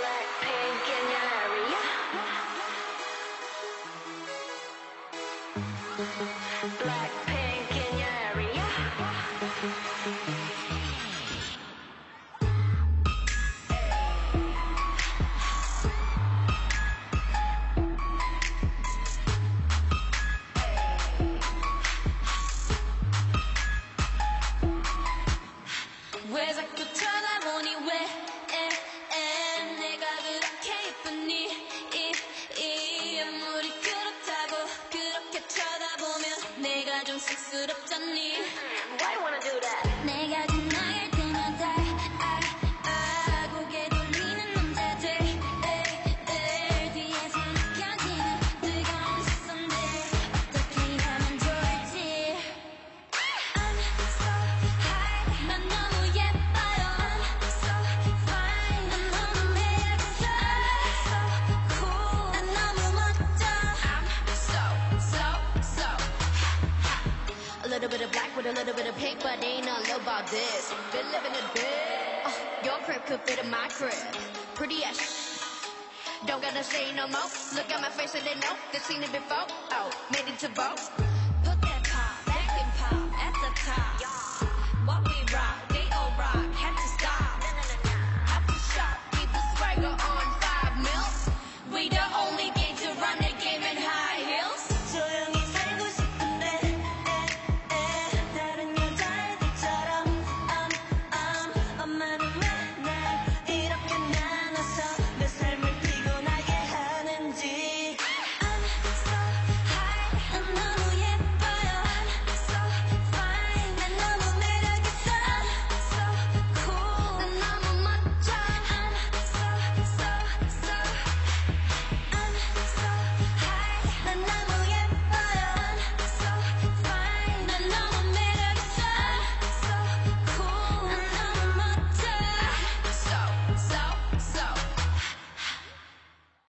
Blackpink in your area. Blackpink in your area. Where's a 내가 좀 쑥스럽잖니 Why you wanna do that? 내가 지나갈 little bit of black with a little bit of pink, but ain't nothing about this. Been living a bit. Uh, your crib could fit in my crib. Pretty as sh- Don't gotta say no more. Look at my face and they know they've seen it before. Oh, made it to vote.